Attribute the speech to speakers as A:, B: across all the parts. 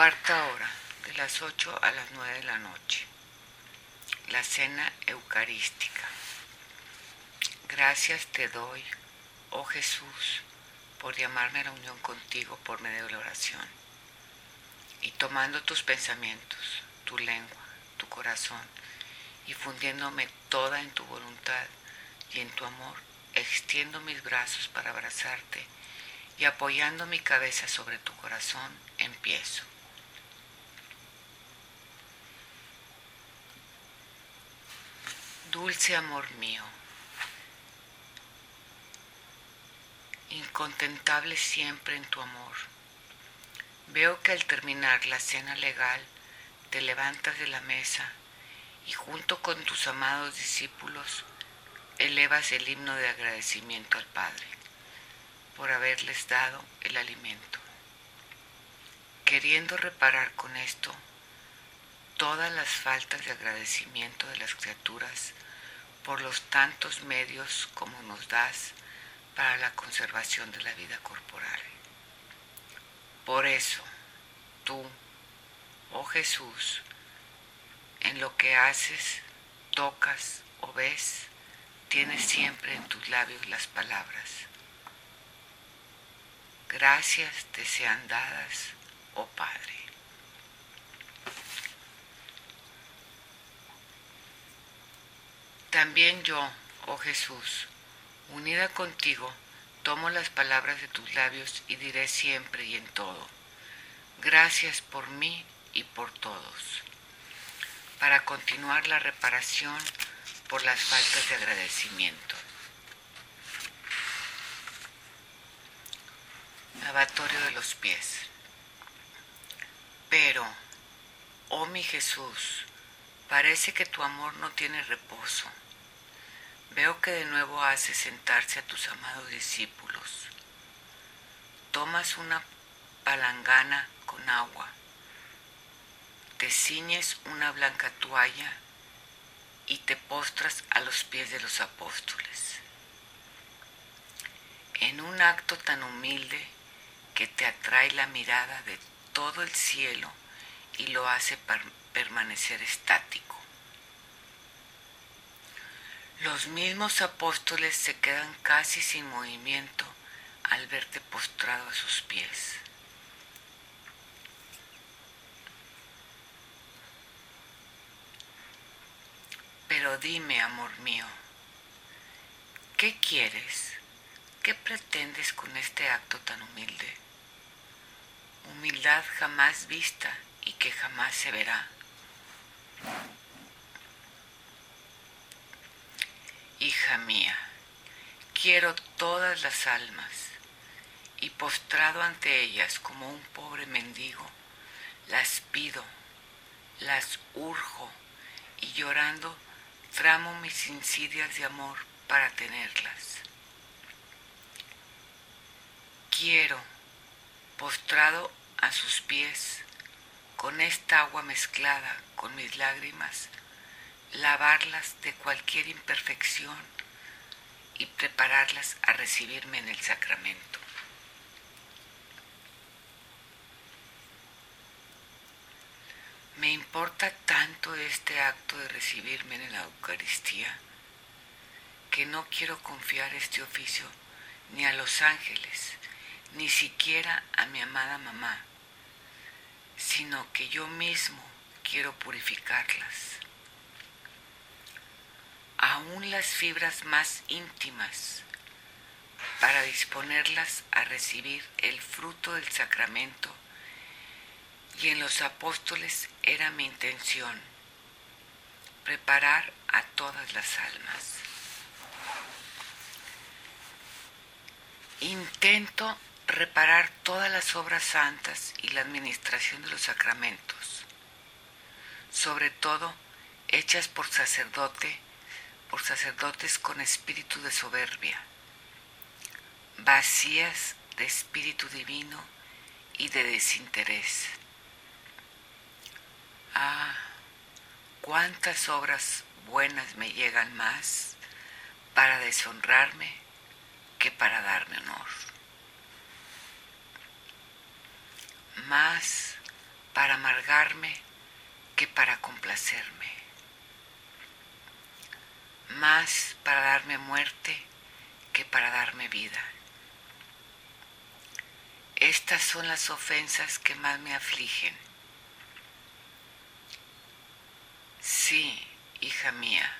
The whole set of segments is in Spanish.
A: Cuarta hora, de las 8 a las 9 de la noche. La cena eucarística. Gracias te doy, oh Jesús, por llamarme a la unión contigo por medio de la oración. Y tomando tus pensamientos, tu lengua, tu corazón, y fundiéndome toda en tu voluntad y en tu amor, extiendo mis brazos para abrazarte y apoyando mi cabeza sobre tu corazón, empiezo. Dulce amor mío, incontentable siempre en tu amor, veo que al terminar la cena legal te levantas de la mesa y junto con tus amados discípulos elevas el himno de agradecimiento al Padre por haberles dado el alimento. Queriendo reparar con esto todas las faltas de agradecimiento de las criaturas por los tantos medios como nos das para la conservación de la vida corporal. Por eso, tú, oh Jesús, en lo que haces, tocas o ves, tienes siempre en tus labios las palabras. Gracias te sean dadas, oh Padre. También yo, oh Jesús, unida contigo, tomo las palabras de tus labios y diré siempre y en todo, gracias por mí y por todos, para continuar la reparación por las faltas de agradecimiento. Lavatorio de los pies. Pero, oh mi Jesús, parece que tu amor no tiene reposo. Veo que de nuevo haces sentarse a tus amados discípulos. Tomas una palangana con agua, te ciñes una blanca toalla y te postras a los pies de los apóstoles. En un acto tan humilde que te atrae la mirada de todo el cielo y lo hace permanecer estático. Los mismos apóstoles se quedan casi sin movimiento al verte postrado a sus pies. Pero dime, amor mío, ¿qué quieres? ¿Qué pretendes con este acto tan humilde? Humildad jamás vista y que jamás se verá. Mía, quiero todas las almas y postrado ante ellas como un pobre mendigo, las pido, las urjo y llorando tramo mis insidias de amor para tenerlas. Quiero, postrado a sus pies, con esta agua mezclada con mis lágrimas, lavarlas de cualquier imperfección y prepararlas a recibirme en el sacramento. Me importa tanto este acto de recibirme en la Eucaristía que no quiero confiar este oficio ni a los ángeles, ni siquiera a mi amada mamá, sino que yo mismo quiero purificarlas. Aún las fibras más íntimas, para disponerlas a recibir el fruto del sacramento y en los apóstoles era mi intención preparar a todas las almas. Intento reparar todas las obras santas y la administración de los sacramentos, sobre todo hechas por sacerdote, por sacerdotes con espíritu de soberbia, vacías de espíritu divino y de desinterés. Ah, cuántas obras buenas me llegan más para deshonrarme que para darme honor. Más para amargarme que para complacerme, más para darme muerte que para darme vida. Estas son las ofensas que más me afligen. Sí, hija mía,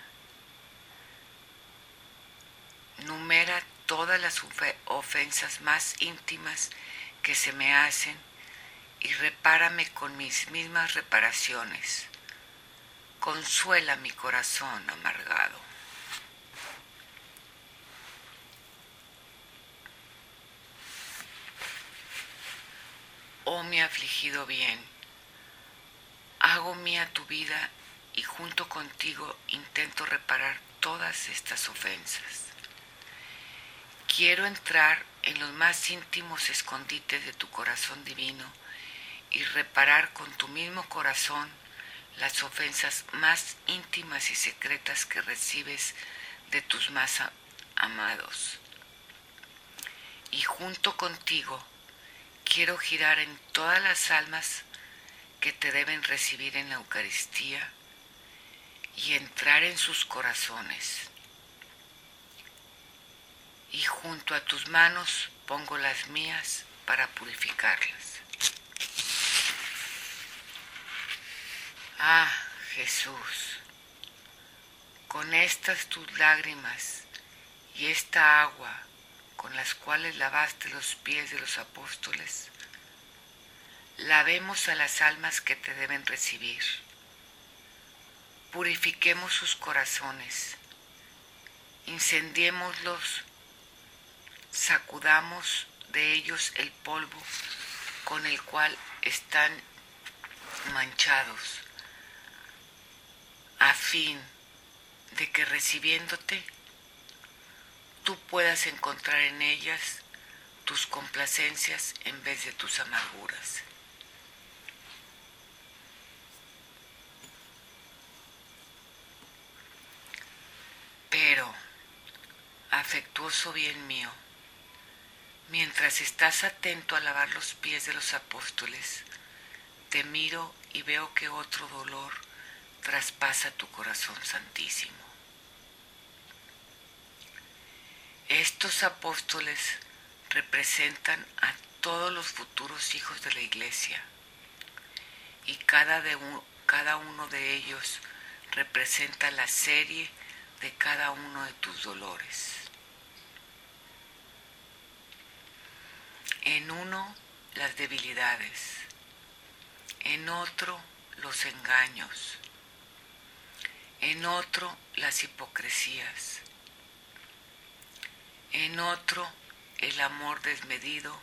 A: numera todas las ofensas más íntimas que se me hacen y repárame con mis mismas reparaciones. Consuela mi corazón amargado. Oh mi afligido bien, hago mía tu vida y junto contigo intento reparar todas estas ofensas. Quiero entrar en los más íntimos escondites de tu corazón divino y reparar con tu mismo corazón las ofensas más íntimas y secretas que recibes de tus más amados. Y junto contigo quiero girar en todas las almas que te deben recibir en la Eucaristía y entrar en sus corazones y junto a tus manos pongo las mías para purificarlas. Ah, Jesús, con estas tus lágrimas y esta agua con las cuales lavaste los pies de los apóstoles, lavemos a las almas que te deben recibir. Purifiquemos sus corazones, incendiémoslos sacudamos de ellos el polvo con el cual están manchados, a fin de que recibiéndote tú puedas encontrar en ellas tus complacencias en vez de tus amarguras. Pero, afectuoso bien mío, Mientras estás atento a lavar los pies de los apóstoles, te miro y veo que otro dolor traspasa tu corazón santísimo. Estos apóstoles representan a todos los futuros hijos de la iglesia. Y cada, de cada uno de ellos representa la serie de cada uno de tus dolores. En uno las debilidades, en otro los engaños, en otro las hipocresías, en otro el amor desmedido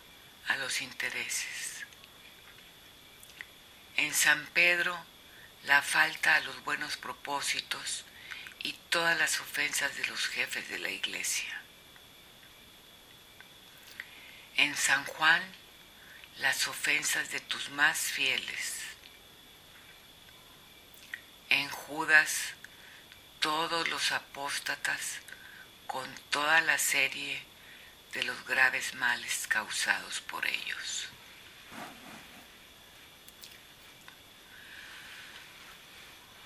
A: a los intereses. En San Pedro la falta a los buenos propósitos y todas las ofensas de los jefes de la iglesia. En San Juan, las ofensas de tus más fieles. En Judas, todos los apóstatas con toda la serie de los graves males causados por ellos.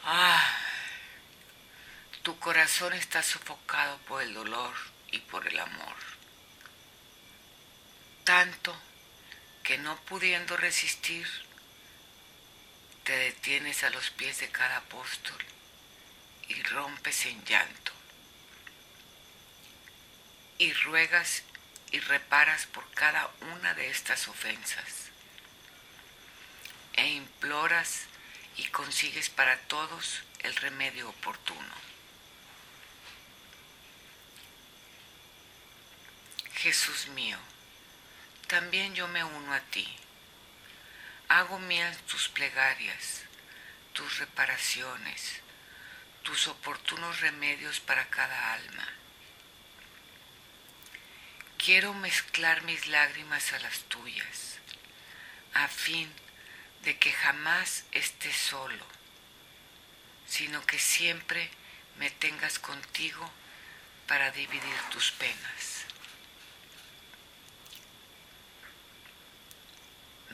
A: Ah, tu corazón está sofocado por el dolor y por el amor tanto que no pudiendo resistir, te detienes a los pies de cada apóstol y rompes en llanto. Y ruegas y reparas por cada una de estas ofensas. E imploras y consigues para todos el remedio oportuno. Jesús mío, también yo me uno a ti. Hago mías tus plegarias, tus reparaciones, tus oportunos remedios para cada alma. Quiero mezclar mis lágrimas a las tuyas, a fin de que jamás estés solo, sino que siempre me tengas contigo para dividir tus penas.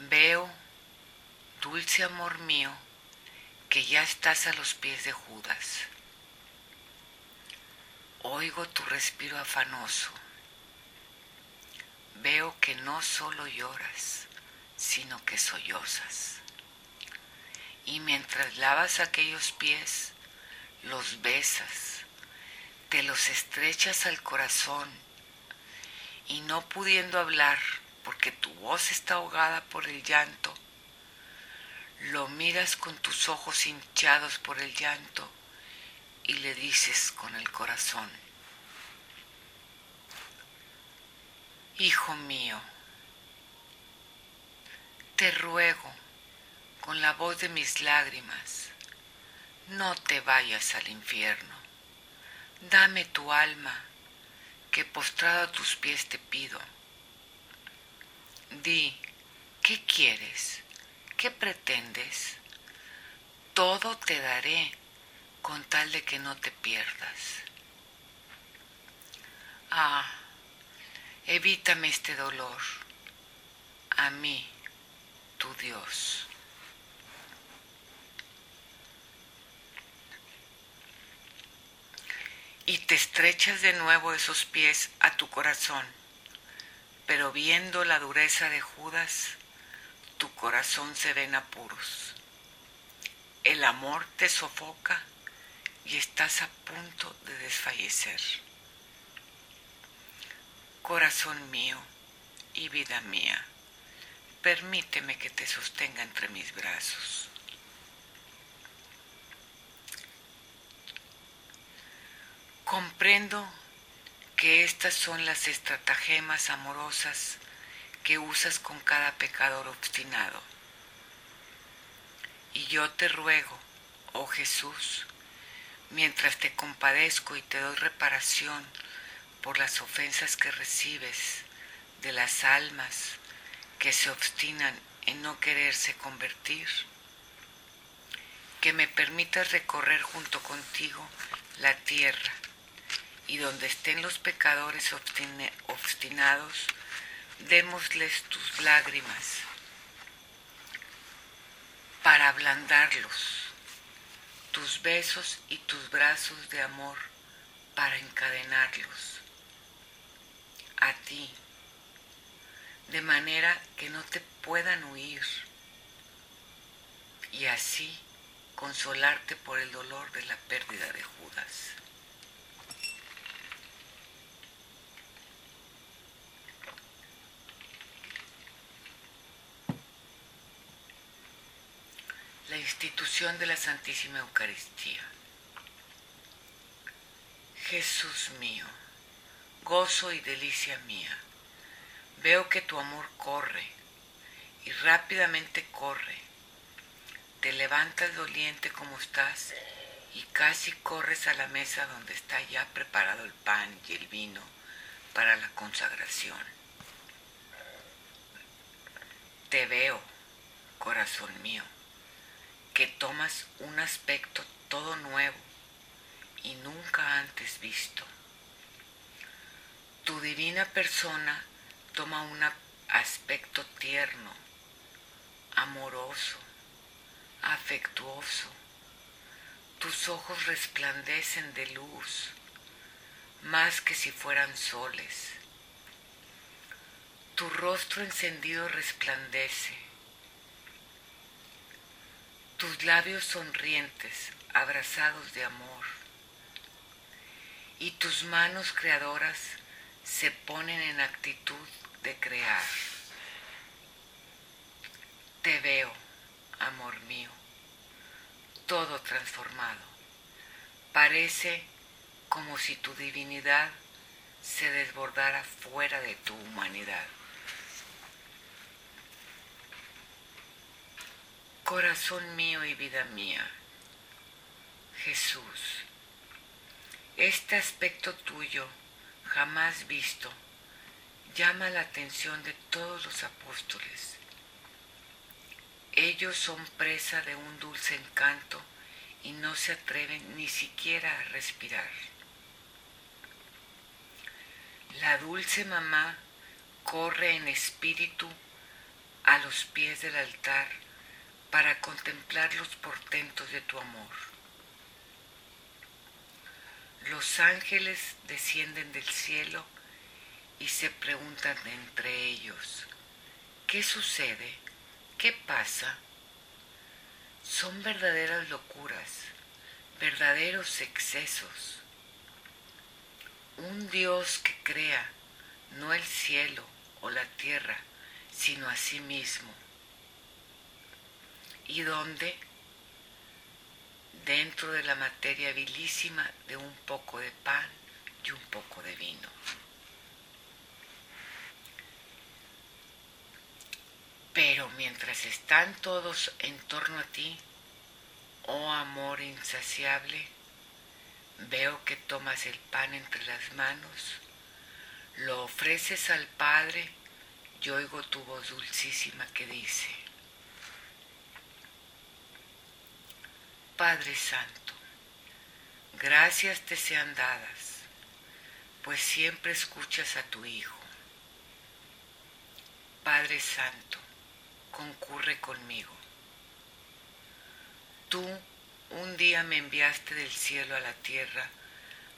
A: Veo dulce amor mío, que ya estás a los pies de Judas. Oigo tu respiro afanoso. Veo que no solo lloras, sino que sollozas. Y mientras lavas aquellos pies, los besas, te los estrechas al corazón y no pudiendo hablar porque tu voz está ahogada por el llanto, lo miras con tus ojos hinchados por el llanto y le dices con el corazón, Hijo mío, te ruego con la voz de mis lágrimas, no te vayas al infierno, dame tu alma, que postrado a tus pies te pido. Di, ¿qué quieres? ¿Qué pretendes? Todo te daré con tal de que no te pierdas. Ah, evítame este dolor, a mí, tu Dios. Y te estrechas de nuevo esos pies a tu corazón, pero viendo la dureza de Judas, tu corazón se ve en apuros. El amor te sofoca y estás a punto de desfallecer. Corazón mío y vida mía, permíteme que te sostenga entre mis brazos. Comprendo que estas son las estratagemas amorosas que usas con cada pecador obstinado. Y yo te ruego, oh Jesús, mientras te compadezco y te doy reparación por las ofensas que recibes de las almas que se obstinan en no quererse convertir, que me permitas recorrer junto contigo la tierra y donde estén los pecadores obstinados, démosles tus lágrimas para ablandarlos tus besos y tus brazos de amor para encadenarlos ti, de manera que no te puedan huir y así consolarte por el dolor de la pérdida de Judas. la institución de la Santísima Eucaristía. Jesús mío, gozo y delicia mía, veo que tu amor corre y rápidamente corre. Te levantas doliente como estás y casi corres a la mesa donde está ya preparado el pan y el vino para la consagración. Te veo, corazón mío que tomas un aspecto todo nuevo y nunca antes visto. Tu divina persona toma un aspecto tierno, amoroso, afectuoso. Tus ojos resplandecen de luz, más que si fueran soles. Tu rostro encendido resplandece tus labios sonrientes, abrazados de amor, y tus manos creadoras se ponen en actitud de crear. Te veo, amor mío, todo transformado. Parece como si tu divinidad se desbordara fuera de tu humanidad. Corazón mío y vida mía, Jesús, este aspecto tuyo, jamás visto, llama la atención de todos los apóstoles. Ellos son presa de un dulce encanto y no se atreven ni siquiera a respirar. La dulce mamá corre en espíritu a los pies del altar para contemplar los portentos de tu amor. Los ángeles descienden del cielo y se preguntan entre ellos, ¿qué sucede? ¿Qué pasa? Son verdaderas locuras, verdaderos excesos. Un Dios que crea no el cielo o la tierra, sino a sí mismo. ¿Y dónde? Dentro de la materia vilísima de un poco de pan y un poco de vino. Pero mientras están todos en torno a ti, oh amor insaciable, veo que tomas el pan entre las manos, lo ofreces al Padre y oigo tu voz dulcísima que dice, Padre Santo, gracias te sean dadas, pues siempre escuchas a tu Hijo. Padre Santo, concurre conmigo. Tú un día me enviaste del cielo a la tierra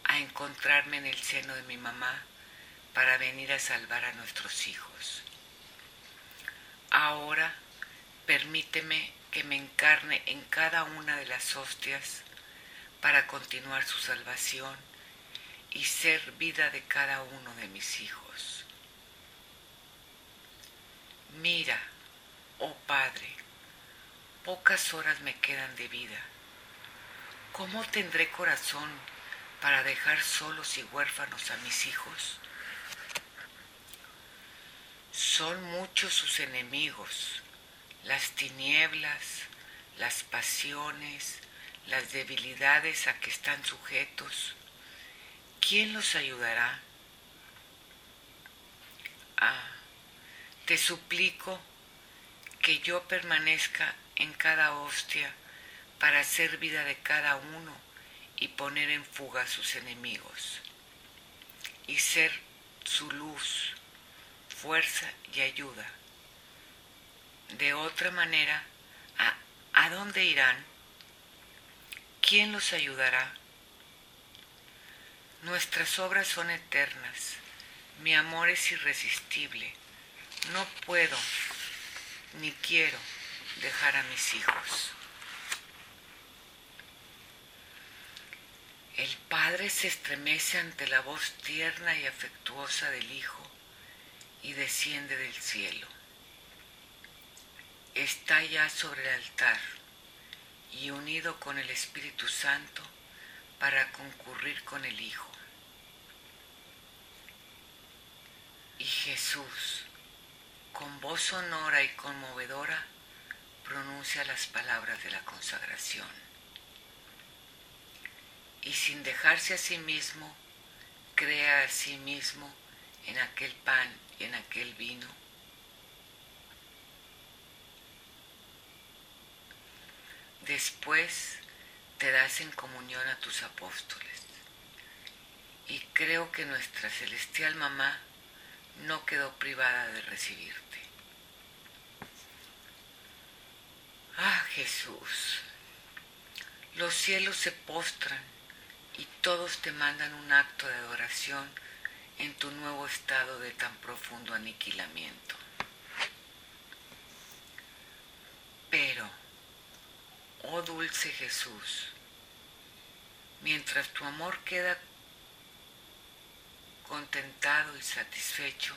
A: a encontrarme en el seno de mi mamá para venir a salvar a nuestros hijos. Ahora permíteme que me encarne en cada una de las hostias para continuar su salvación y ser vida de cada uno de mis hijos. Mira, Oh Padre, pocas horas me quedan de vida. ¿Cómo tendré corazón para dejar solos y huérfanos a mis hijos? Son muchos sus enemigos, las tinieblas, las pasiones, las debilidades a que están sujetos. ¿Quién los ayudará? Ah, te suplico que yo permanezca en cada hostia para hacer vida de cada uno y poner en fuga a sus enemigos, y ser su luz, fuerza y ayuda. De otra manera, ¿a, ¿a dónde irán? ¿Quién los ayudará? Nuestras obras son eternas, mi amor es irresistible, no puedo ni quiero dejar a mis hijos. El padre se estremece ante la voz tierna y afectuosa del hijo y desciende del cielo. Está ya sobre el altar y unido con el Espíritu Santo para concurrir con el Hijo. Y Jesús, con voz sonora y conmovedora, pronuncia las palabras de la consagración. Y sin dejarse a sí mismo, crea a sí mismo en aquel pan y en aquel vino. Después te das en comunión a tus apóstoles. Y creo que nuestra celestial mamá no quedó privada de recibirte. Ah, Jesús, los cielos se postran y todos te mandan un acto de adoración en tu nuevo estado de tan profundo aniquilamiento. Pero, oh dulce Jesús, mientras tu amor queda contentado y satisfecho,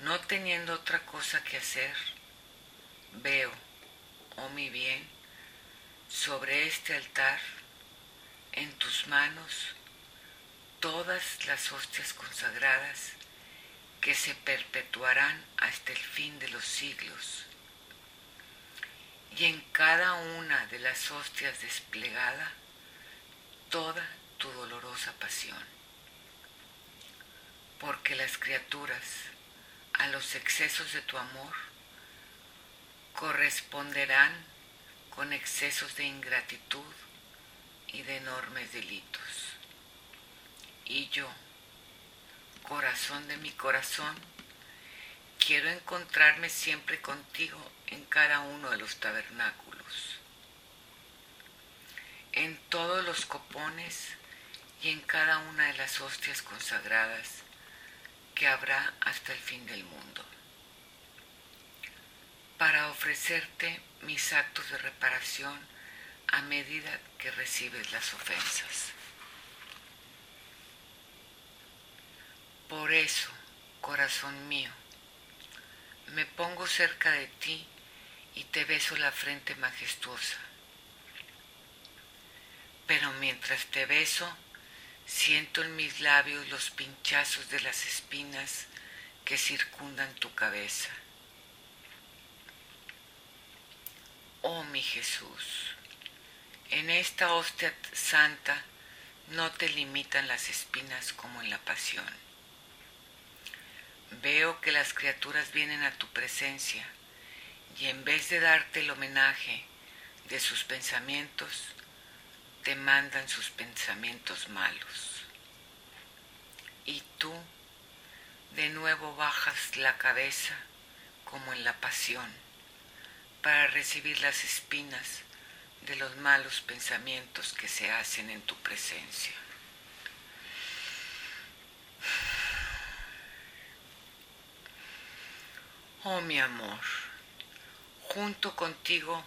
A: no teniendo otra cosa que hacer, veo, oh mi bien, sobre este altar, en tus manos, todas las hostias consagradas que se perpetuarán hasta el fin de los siglos. Y en cada una de las hostias desplegada, toda tu dolorosa pasión porque las criaturas a los excesos de tu amor corresponderán con excesos de ingratitud y de enormes delitos. Y yo, corazón de mi corazón, quiero encontrarme siempre contigo en cada uno de los tabernáculos, en todos los copones y en cada una de las hostias consagradas que habrá hasta el fin del mundo, para ofrecerte mis actos de reparación a medida que recibes las ofensas. Por eso, corazón mío, me pongo cerca de ti y te beso la frente majestuosa. Pero mientras te beso, siento en mis labios los pinchazos de las espinas que circundan tu cabeza. Oh mi Jesús, en esta hostia santa no te limitan las espinas como en la pasión Veo que las criaturas vienen a tu presencia y en vez de darte el homenaje de sus pensamientos, te mandan sus pensamientos malos. Y tú de nuevo bajas la cabeza como en la pasión para recibir las espinas de los malos pensamientos que se hacen en tu presencia. Oh mi amor, junto contigo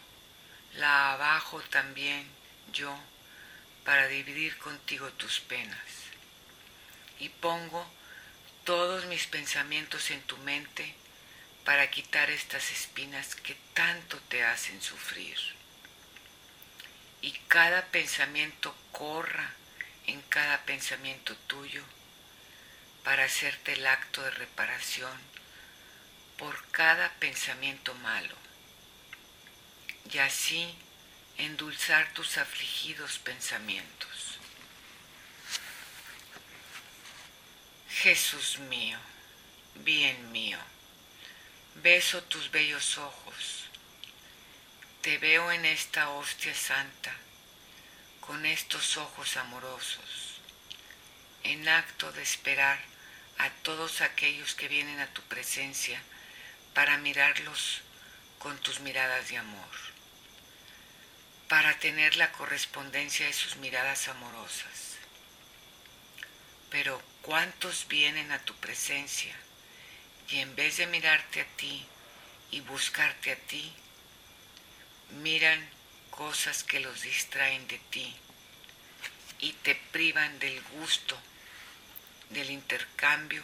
A: la abajo también yo para dividir contigo tus penas. Y pongo todos mis pensamientos en tu mente para quitar estas espinas que tanto te hacen sufrir. Y cada pensamiento corra en cada pensamiento tuyo para hacerte el acto de reparación por cada pensamiento malo y así endulzar tus afligidos pensamientos. Jesús mío, bien mío, beso tus bellos ojos, te veo en esta hostia santa, con estos ojos amorosos, en acto de esperar a todos aquellos que vienen a tu presencia para mirarlos con tus miradas de amor, para tener la correspondencia de sus miradas amorosas. Pero ¿cuántos vienen a tu presencia y en vez de mirarte a ti y buscarte a ti, miran cosas que los distraen de ti y te privan del gusto, del intercambio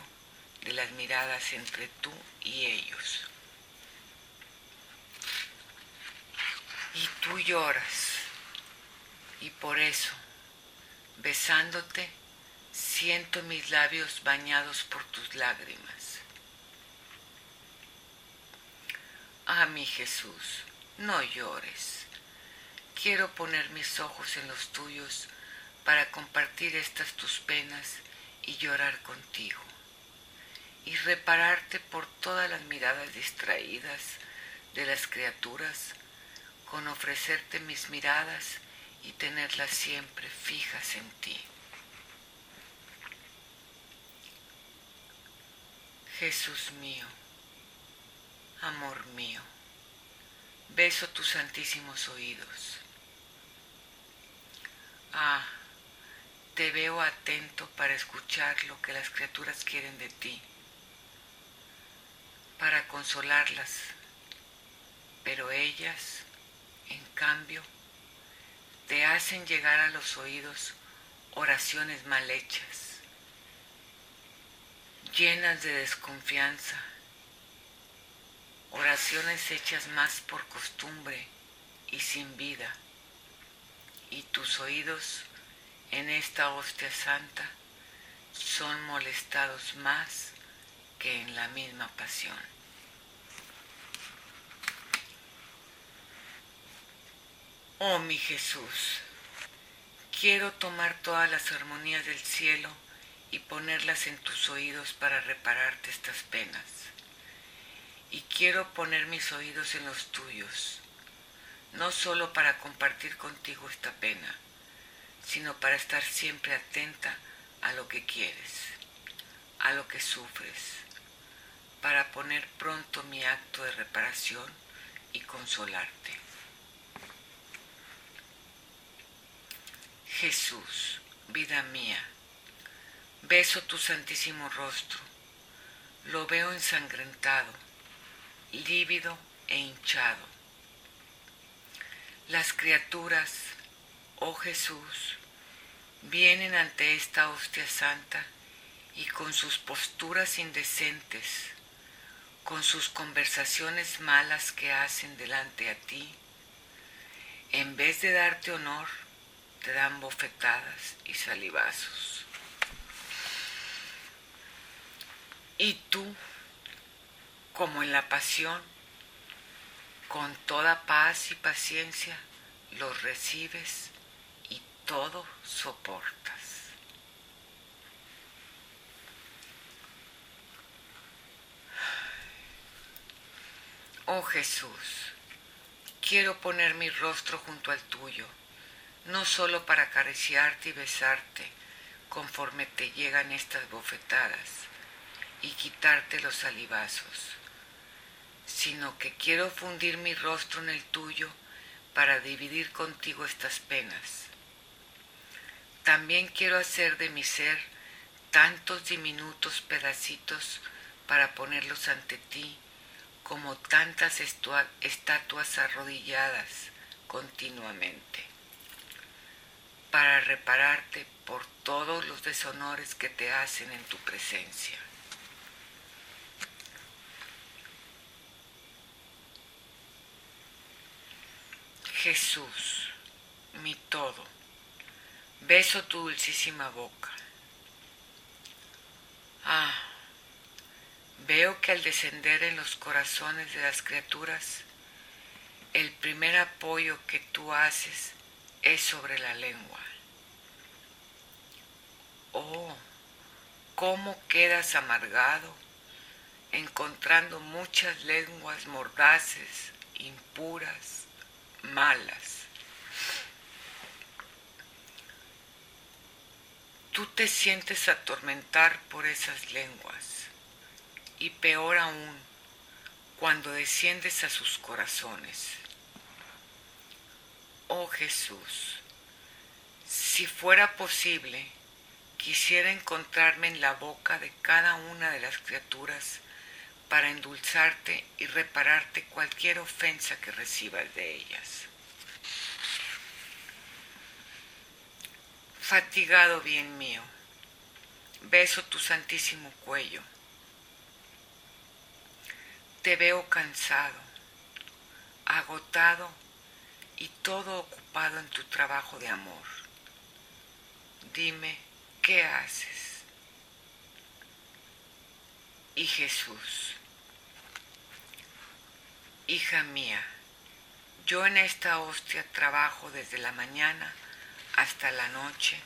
A: de las miradas entre tú y ellos. Y tú lloras. Y por eso, besándote, siento mis labios bañados por tus lágrimas. Ah, mi Jesús, no llores. Quiero poner mis ojos en los tuyos para compartir estas tus penas y llorar contigo y repararte por todas las miradas distraídas de las criaturas, con ofrecerte mis miradas y tenerlas siempre fijas en ti. Jesús mío, amor mío, beso tus santísimos oídos. Ah, te veo atento para escuchar lo que las criaturas quieren de ti para consolarlas, pero ellas, en cambio, te hacen llegar a los oídos oraciones mal hechas, llenas de desconfianza, oraciones hechas más por costumbre y sin vida, y tus oídos en esta hostia santa son molestados más que en la misma pasión. Oh mi Jesús, quiero tomar todas las armonías del cielo y ponerlas en tus oídos para repararte estas penas. Y quiero poner mis oídos en los tuyos, no solo para compartir contigo esta pena, sino para estar siempre atenta a lo que quieres, a lo que sufres, para poner pronto mi acto de reparación y consolarte. Jesús, vida mía, beso tu santísimo rostro, lo veo ensangrentado, lívido e hinchado. Las criaturas, oh Jesús, vienen ante esta hostia santa y con sus posturas indecentes, con sus conversaciones malas que hacen delante a ti, en vez de darte honor, te dan bofetadas y salivazos. Y tú, como en la pasión, con toda paz y paciencia, los recibes y todo soportas. Oh Jesús, quiero poner mi rostro junto al tuyo, no solo para acariciarte y besarte conforme te llegan estas bofetadas y quitarte los salivazos, sino que quiero fundir mi rostro en el tuyo para dividir contigo estas penas. También quiero hacer de mi ser tantos diminutos pedacitos para ponerlos ante ti como tantas estatuas arrodilladas continuamente, para repararte por todos los deshonores que te hacen en tu presencia. Jesús, mi todo, beso tu dulcísima boca. Ah, Veo que al descender en los corazones de las criaturas, el primer apoyo que tú haces es sobre la lengua. Oh, cómo quedas amargado encontrando muchas lenguas mordaces, impuras, malas. Tú te sientes atormentar por esas lenguas y peor aún cuando desciendes a sus corazones. Oh Jesús, si fuera posible, quisiera encontrarme en la boca de cada una de las criaturas para endulzarte y repararte cualquier ofensa que recibas de ellas. Fatigado bien mío, beso tu santísimo cuello te veo cansado, agotado y todo ocupado en tu trabajo de amor. Dime, ¿qué haces? Y Jesús, hija mía, yo en esta hostia trabajo desde la mañana hasta la noche,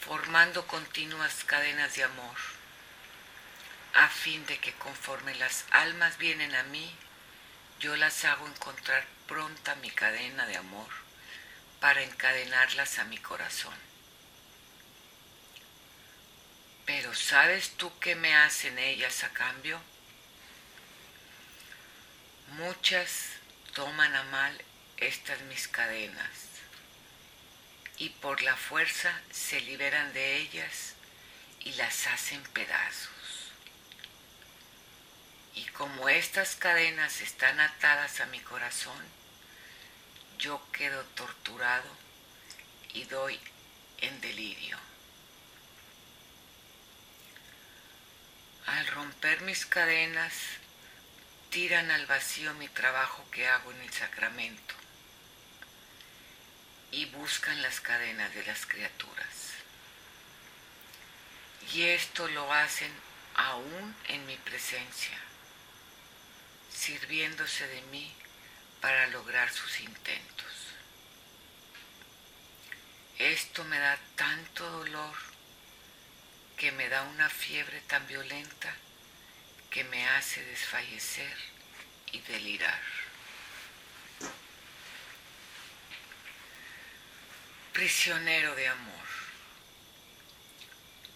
A: formando continuas cadenas de amor a fin de que conforme las almas vienen a mí, yo las hago encontrar pronta mi cadena de amor para encadenarlas a mi corazón. Pero ¿sabes tú qué me hacen ellas a cambio? Muchas toman a mal estas mis cadenas y por la fuerza se liberan de ellas y las hacen pedazos. Y como estas cadenas están atadas a mi corazón, yo quedo torturado y doy en delirio. Al romper mis cadenas, tiran al vacío mi trabajo que hago en el sacramento y buscan las cadenas de las criaturas. Y esto lo hacen aún en mi presencia sirviéndose de mí para lograr sus intentos. Esto me da tanto dolor que me da una fiebre tan violenta que me hace desfallecer y delirar. Prisionero de amor,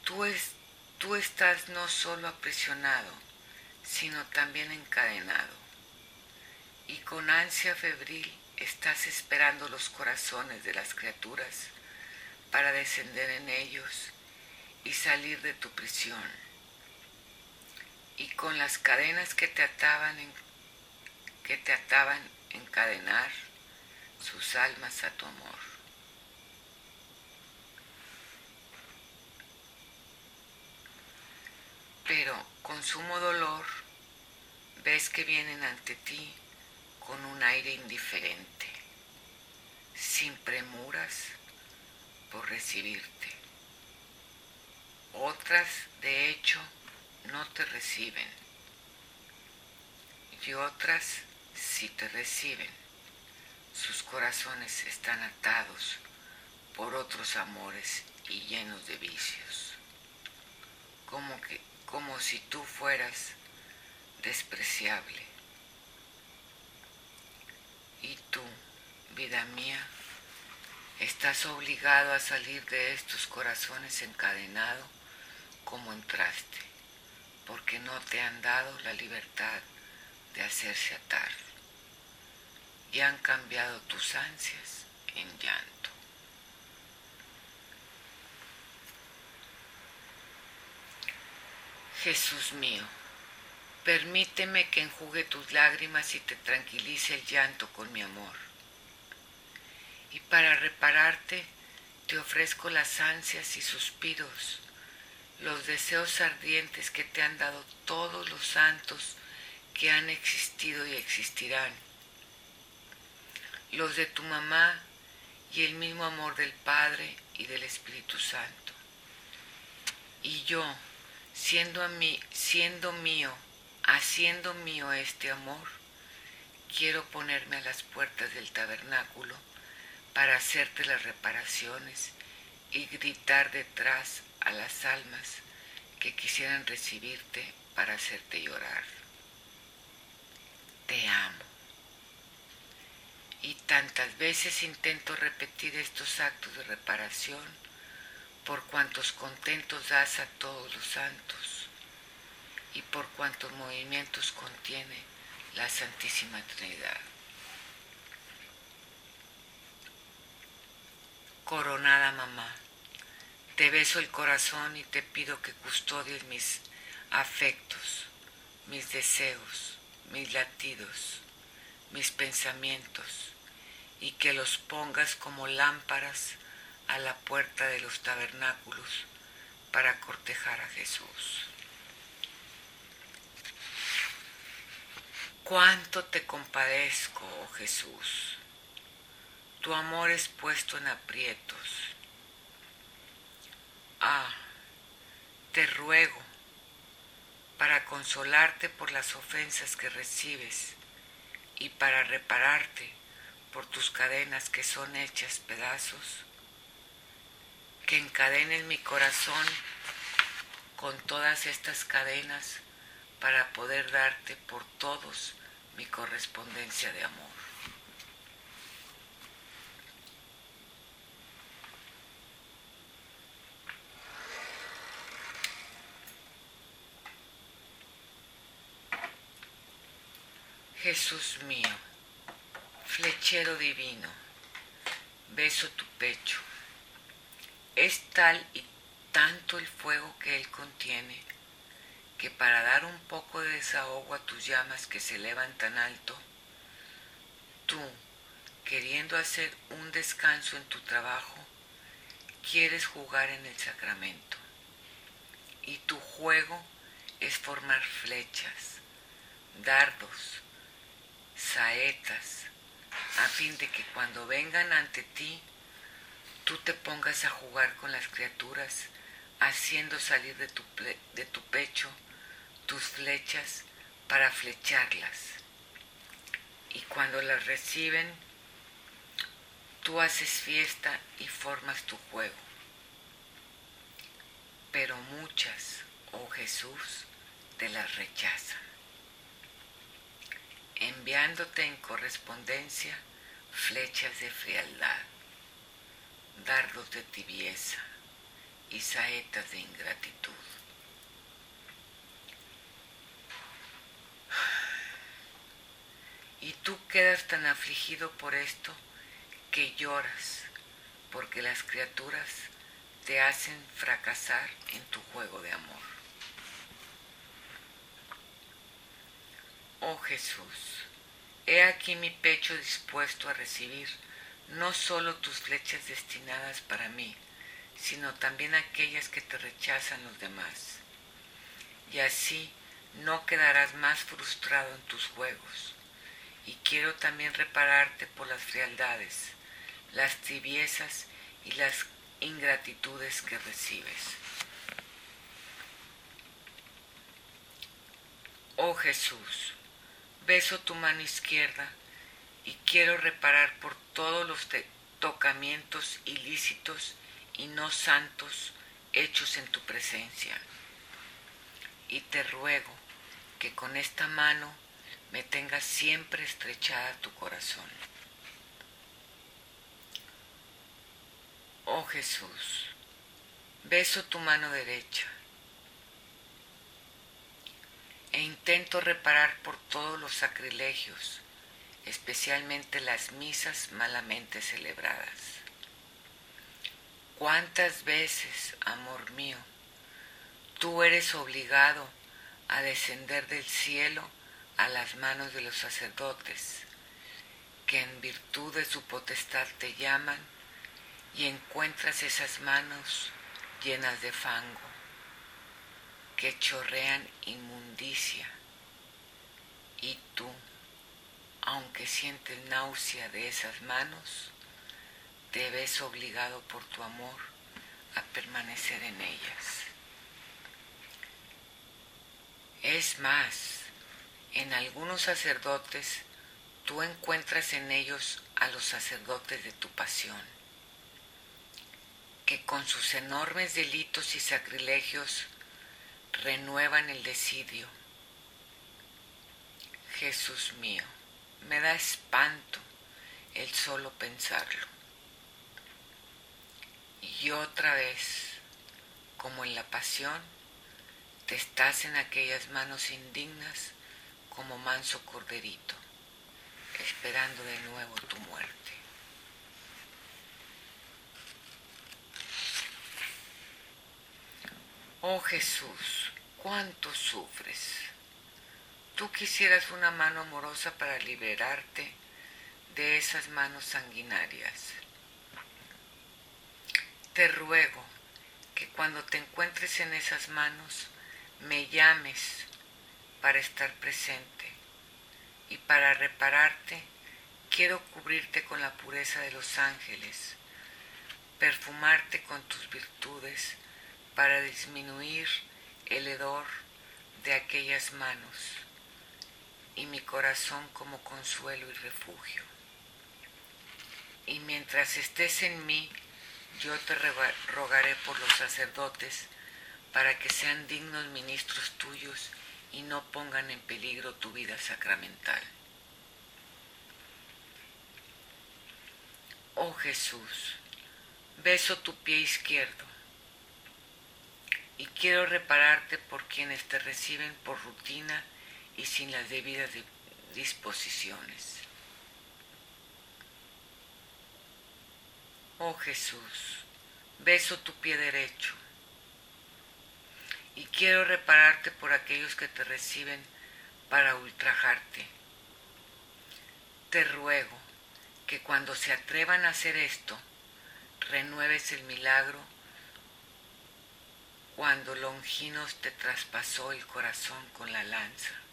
A: tú, es, tú estás no solo aprisionado, sino también encadenado, y con ansia febril estás esperando los corazones de las criaturas para descender en ellos y salir de tu prisión. Y con las cadenas que te ataban en, que te ataban encadenar sus almas a tu amor. Pero con sumo dolor ves que vienen ante ti con un aire indiferente, sin premuras por recibirte. Otras, de hecho, no te reciben y otras sí te reciben. Sus corazones están atados por otros amores y llenos de vicios, como, que, como si tú fueras despreciable y tú, vida mía, estás obligado a salir de estos corazones encadenados como entraste, porque no te han dado la libertad de hacerse atar y han cambiado tus ansias en llanto. Jesús mío, Permíteme que enjugue tus lágrimas y te tranquilice el llanto con mi amor. Y para repararte te ofrezco las ansias y suspiros, los deseos ardientes que te han dado todos los santos que han existido y existirán, los de tu mamá y el mismo amor del Padre y del Espíritu Santo. Y yo, siendo, a mí, siendo mío, haciendo mío este amor, quiero ponerme a las puertas del tabernáculo para hacerte las reparaciones y gritar detrás a las almas que quisieran recibirte para hacerte llorar. Te amo. Y tantas veces intento repetir estos actos de reparación por cuantos contentos das a todos los santos y por cuantos movimientos contiene la Santísima Trinidad. Coronada mamá, te beso el corazón y te pido que custodies mis afectos, mis deseos, mis latidos, mis pensamientos, y que los pongas como lámparas a la puerta de los tabernáculos para cortejar a Jesús. Cuánto te compadezco, oh Jesús. Tu amor es puesto en aprietos. Ah, te ruego para consolarte por las ofensas que recibes y para repararte por tus cadenas que son hechas pedazos, que encadenen mi corazón con todas estas cadenas para poder darte por todos mi correspondencia de amor. Jesús mío, flechero divino, beso tu pecho. Es tal y tanto el fuego que él contiene que para dar un poco de desahogo a tus llamas que se elevan tan alto, tú, queriendo hacer un descanso en tu trabajo, quieres jugar en el sacramento. Y tu juego es formar flechas, dardos, saetas, a fin de que cuando vengan ante ti, tú te pongas a jugar con las criaturas, haciendo salir de tu, de tu pecho tus flechas para flecharlas. Y cuando las reciben, tú haces fiesta y formas tu juego. Pero muchas, oh Jesús, te las rechazan, enviándote en correspondencia flechas de frialdad, dardos de tibieza y saetas de ingratitud. Y tú quedas tan afligido por esto que lloras porque las criaturas te hacen fracasar en tu juego de amor. Oh Jesús, he aquí mi pecho dispuesto a recibir no solo tus flechas destinadas para mí, sino también aquellas que te rechazan los demás. Y así no quedarás más frustrado en tus juegos. Y quiero también repararte por las frialdades, las tibiezas y las ingratitudes que recibes. Oh Jesús, beso tu mano izquierda y quiero reparar por todos los tocamientos ilícitos y no santos hechos en tu presencia. Y te ruego que con esta mano me tengas siempre estrechada tu corazón. Oh Jesús, beso tu mano derecha e intento reparar por todos los sacrilegios, especialmente las misas malamente celebradas. ¿Cuántas veces, amor mío, tú eres obligado a descender del cielo a las manos de los sacerdotes, que en virtud de su potestad te llaman y encuentras esas manos llenas de fango, que chorrean inmundicia, y tú, aunque sientes náusea de esas manos, te ves obligado por tu amor a permanecer en ellas. Es más, en algunos sacerdotes tú encuentras en ellos a los sacerdotes de tu pasión, que con sus enormes delitos y sacrilegios renuevan el desidio. Jesús mío, me da espanto el solo pensarlo. Y otra vez, como en la pasión, te estás en aquellas manos indignas como manso corderito, esperando de nuevo tu muerte. Oh Jesús, cuánto sufres. Tú quisieras una mano amorosa para liberarte de esas manos sanguinarias. Te ruego que cuando te encuentres en esas manos me llames para estar presente y para repararte quiero cubrirte con la pureza de los ángeles, perfumarte con tus virtudes para disminuir el hedor de aquellas manos y mi corazón como consuelo y refugio. Y mientras estés en mí, yo te rogaré por los sacerdotes para que sean dignos ministros tuyos y no pongan en peligro tu vida sacramental. Oh Jesús, beso tu pie izquierdo y quiero repararte por quienes te reciben por rutina y sin las debidas disposiciones. Oh Jesús, beso tu pie derecho y quiero repararte por aquellos que te reciben para ultrajarte. Te ruego que cuando se atrevan a hacer esto, renueves el milagro cuando Longinos te traspasó el corazón con la lanza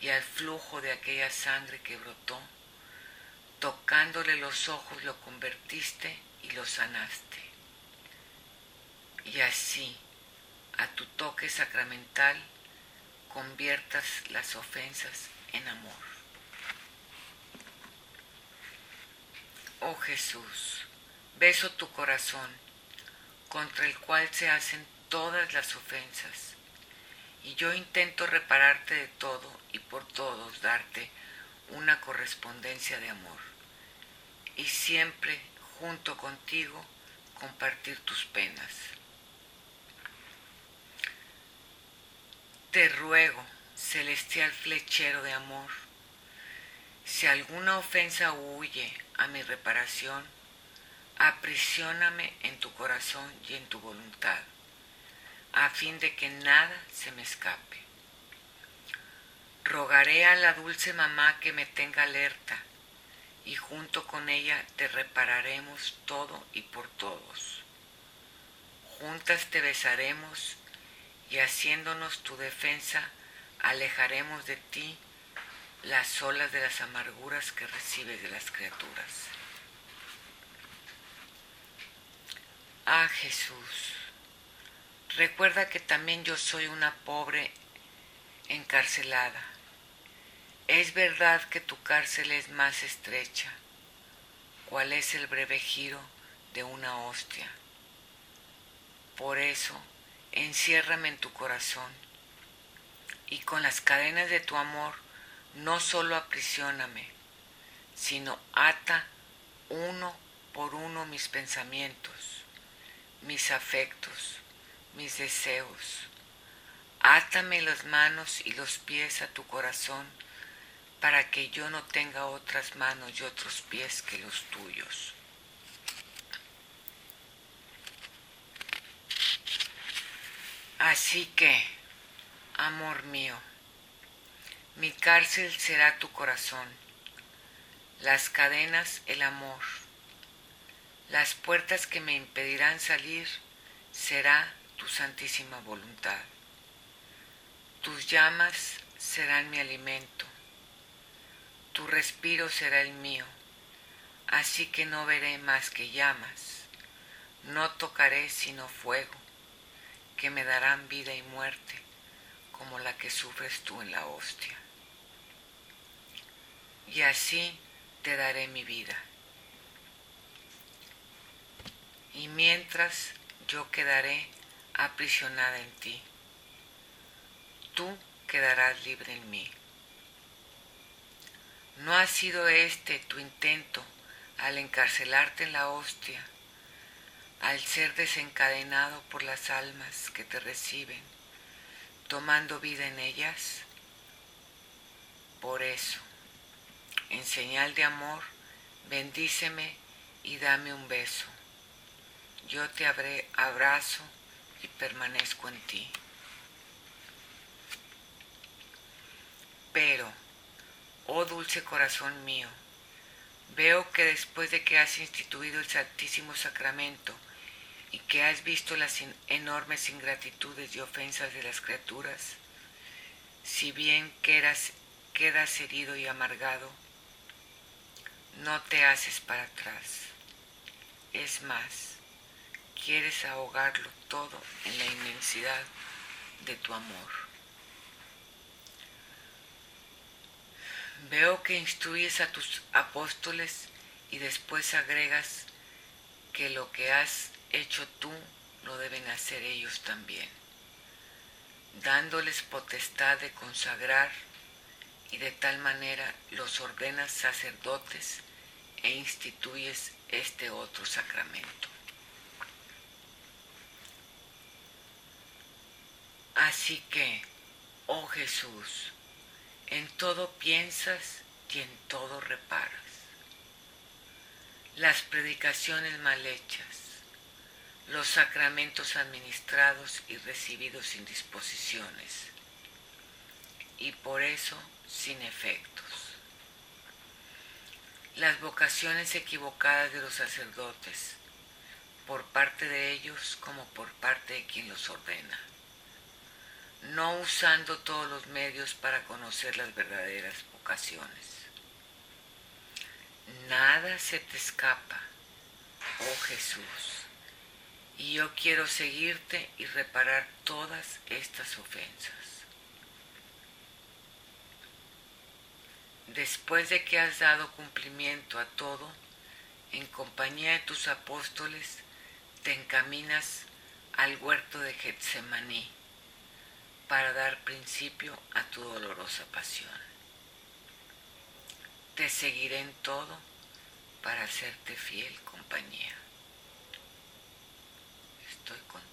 A: y al flujo de aquella sangre que brotó, tocándole los ojos lo convertiste y lo sanaste. Y así, a tu toque sacramental, conviertas las ofensas en amor. Oh Jesús, beso tu corazón, contra el cual se hacen todas las ofensas, y yo intento repararte de todo y por todos darte una correspondencia de amor y siempre junto contigo compartir tus penas. Te ruego, celestial flechero de amor, Si alguna ofensa huye a mi reparación, aprisioname en tu corazón y en tu voluntad, a fin de que nada se me escape. Rogaré a la dulce mamá que me tenga alerta, y junto con ella te repararemos todo y por todos. Juntas te besaremos y haciéndonos tu defensa, alejaremos de ti las olas de las amarguras que recibes de las criaturas. Ah Jesús, recuerda que también yo soy una pobre encarcelada. Es verdad que tu cárcel es más estrecha, cual es el breve giro de una hostia. Por eso, enciérrame en tu corazón y con las cadenas de tu amor no solo aprisioname, sino ata uno por uno mis pensamientos, mis afectos, mis deseos. Átame las manos y los pies a tu corazón para que yo no tenga otras manos y otros pies que los tuyos. Así que, amor mío, mi cárcel será tu corazón, las cadenas el amor, las puertas que me impedirán salir será tu santísima voluntad. Tus llamas serán mi alimento, tu respiro será el mío, así que no veré más que llamas, no tocaré sino fuego, que me darán vida y muerte, como la que sufres tú en la hostia y así te daré mi vida. Y mientras yo quedaré aprisionada en ti, tú quedarás libre en mí. ¿No ha sido este tu intento al encarcelarte en la hostia, al ser desencadenado por las almas que te reciben, tomando vida en ellas? Por eso, en señal de amor, bendíceme y dame un beso. Yo te abrazo y permanezco en ti. Pero, oh dulce corazón mío, veo que después de que has instituido el Santísimo Sacramento y que has visto las enormes ingratitudes y ofensas de las criaturas, si bien quedas, herido y amargado, no te haces para atrás. Es más, quieres ahogarlo todo en la inmensidad de tu amor. Veo que instruyes a tus apóstoles y después agregas que lo que has hecho tú lo deben hacer ellos también, dándoles potestad de consagrar y de tal manera los ordenas sacerdotes e instituyes este otro sacramento. Así que, oh Jesús, en todo piensas y en todo reparas. Las predicaciones mal hechas, los sacramentos administrados y recibidos sin disposiciones, y por eso sin efectos las vocaciones equivocadas de los sacerdotes, por parte de ellos como por parte de quien los ordena, no usando todos los medios para conocer las verdaderas vocaciones. Nada se te escapa, oh Jesús, y yo quiero seguirte y reparar todas estas ofensas. después de que has dado cumplimiento a todo, en compañía de tus apóstoles, te encaminas al huerto de Getsemaní para dar principio a tu dolorosa pasión. Te seguiré en todo para hacerte fiel compañía. Estoy con